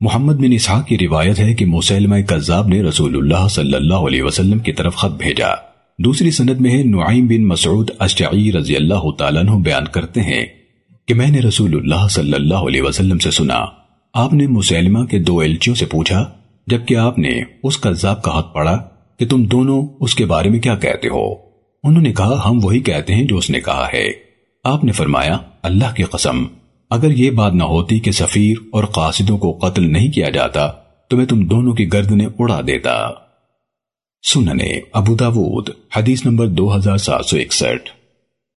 محمد بن اسحاق کی روایت ہے کہ مسلمہ کذاب نے رسول اللہ صلی اللہ علیہ وسلم کی طرف خط بھیجا۔ دوسری سند میں ہے، نعیم بن مسعود اشعی رضی اللہ تعالیٰ عنہ بیان کرتے ہیں کہ میں نے رسول اللہ صلی اللہ علیہ وسلم سے سنا۔ آپ نے مسلمہ کے دو ایلچیوں سے پوچھا، جبکہ آپ نے اس کذاب کا حق پڑا کہ تم دونوں اس کے بارے میں کیا کہتے ہو۔ انہوں نے کہا، ہم وہی کہتے ہیں جو اس نے کہا ہے۔ آپ نے فرمایا، اللہ کی قسم اگر یہ بات نہ ہوتی کہ سفیر اور قاصدوں کو قتل نہیں کیا جاتا تو میں تم دونوں کی گردنیں اڑا دیتا۔ سننے ابو داود، حدیث نمبر دو ہزار سات سو اکسٹھ۔